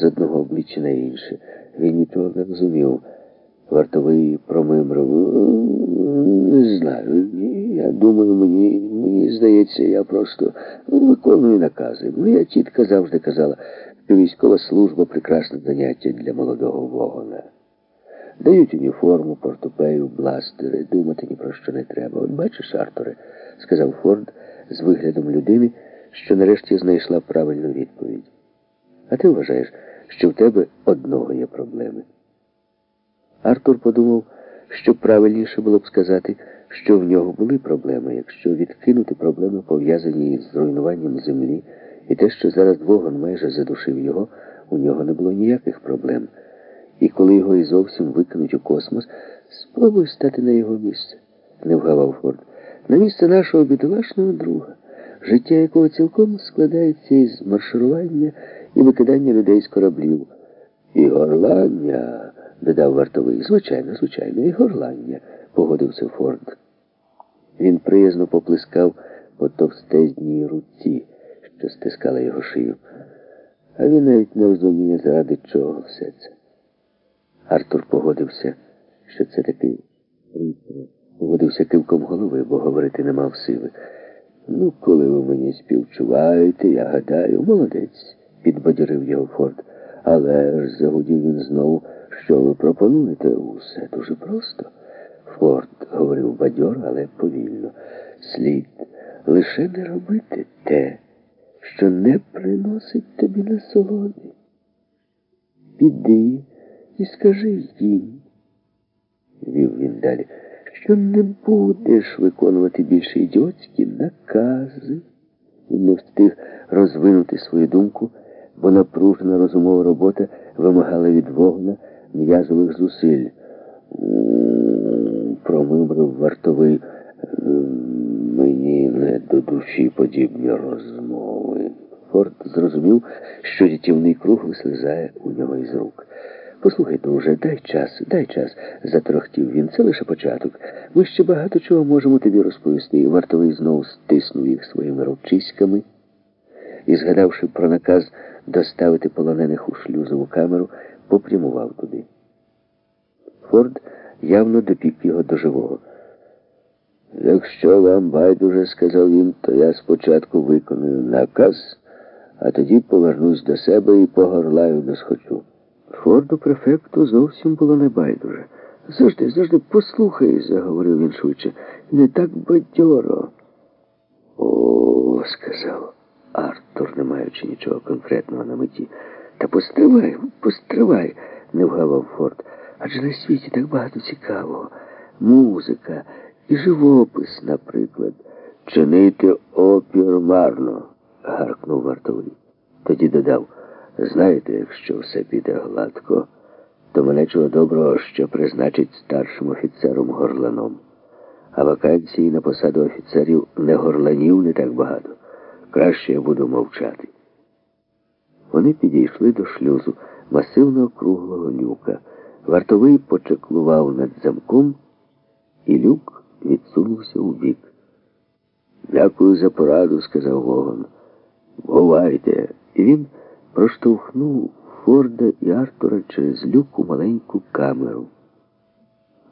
з одного обличчя на інше. Він нічого не розумів. Вартовий промимрив. Не знаю. Я думаю, мені мені здається, я просто виконую накази. Моя тітка завжди казала, що військова служба прекрасне заняття для молодого вогона. Дають уніформу, портупею, бластери, думати ні про що не треба. От бачиш, Артуре, сказав Форд з виглядом людини, що нарешті знайшла правильну відповідь. А ти вважаєш, що в тебе одного є проблеми? Артур подумав, що правильніше було б сказати, що в нього були проблеми, якщо відкинути проблеми, пов'язані з руйнуванням землі, і те, що зараз вогон майже задушив його, у нього не було ніяких проблем. І коли його і зовсім викинуть у космос, спробуй стати на його місце, не вгавав Форд. На місце нашого бідолашного друга, життя якого цілком складається із марширування і викидання людей з кораблів. І горлання, додав вартовий. Звичайно, звичайно, і горлання, погодився Форд. Він приязно поплескав по товстезній руці, що стискала його шию. А він навіть не розуміє, заради чого все це. Артур погодився, що це такий погодився кивком голови, бо говорити не мав сили. Ну, коли ви мені співчуваєте, я гадаю, молодець, підбадьорив його Форд. Але ж загудів він знову, що ви пропонуєте? Усе дуже просто. Форд говорив бадьор, але повільно. Слід лише не робити те, що не приносить тобі насолоди. Піди і скажи їм, вів він далі, що не будеш виконувати більше ідіотські накази. Він не встиг розвинути свою думку, бо напружена розумова робота вимагала від вогна м'язових зусиль. Промимрив вартовий. Мені не до душі подібні розмови. Форд зрозумів, що дітівний круг вислизає у нього із рук. Послухай, друже, дай час, дай час, заторохтів він. Це лише початок. Ми ще багато чого можемо тобі розповісти. Вартовий знову стиснув їх своїми ручиськами і, згадавши про наказ доставити полонених у шлюзову камеру, попрямував туди. Форд явно допік його до живого. Якщо вам байдуже, сказав він, то я спочатку виконую наказ, а тоді повернусь до себе і погорлаю не схочу. Форду префекту зовсім було не байдуже. Завжди, завжди послухай, заговорив він швидше. Не так бадьоро. О, сказав Артур, не маючи нічого конкретного на меті. Та постривай, постривай, не вгавав Форд. Адже на світі так багато цікавого. Музика і живопис, наприклад. Чинити опір марно, гаркнув вартовий. Тоді додав. Знаєте, якщо все піде гладко, то мене чого доброго ще призначить старшим офіцером горланом. А вакансії на посаду офіцерів не горланів не так багато. Краще я буду мовчати. Вони підійшли до шлюзу масивного круглого люка. Вартовий почеклував над замком, і люк відсунувся у бік. Дякую за пораду, сказав Вогон. Бувайте. І він проштовхнув Форда і Артура через люк у маленьку камеру.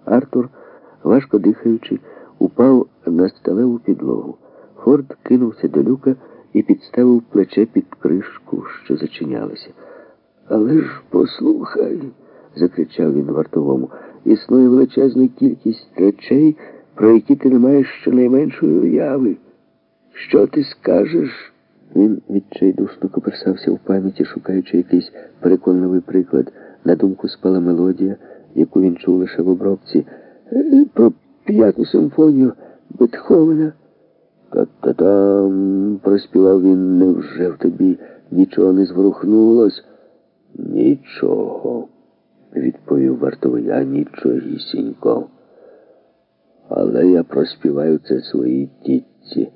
Артур, важко дихаючи, упав на сталеву підлогу. Форд кинувся до люка і підставив плече під кришку, що зачинялася. Але ж послухай, закричав він вартовому, існує величезна кількість речей, про які ти не маєш щонайменшої уяви. Що ти скажеш? Він відчайдушно коперсався в пам'яті, шукаючи якийсь переконливий приклад. На думку спала мелодія, яку він чув лише в обробці. Про п'яту симфонію Бетховена. Та-та-там, проспівав він, невже в тобі нічого не зворухнулось? Нічого, відповів вартовий, а нічогісінько. Але я проспіваю це своїй тітці.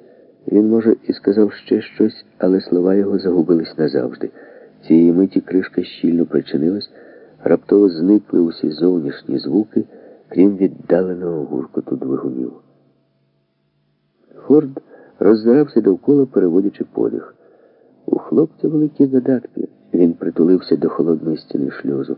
Він, може, і сказав ще щось, але слова його загубились назавжди. Цієї миті кришка щільно причинилась, раптово зникли усі зовнішні звуки, крім віддаленого гуркоту двигунів. Форд роззирався довкола, переводячи подих. У хлопця великі задатки. Він притулився до холодної стіни шлюзу.